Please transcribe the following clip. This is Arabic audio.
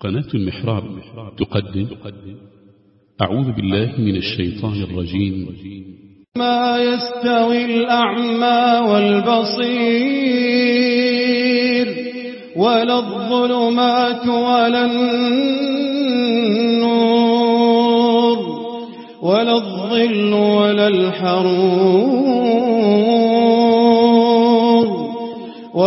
قناة المحراب تقدم أعوذ بالله من الشيطان الرجيم. ما يستوي الأعمى والبصير ولا الظلمات ولا النور ولا الظل ولا الحرور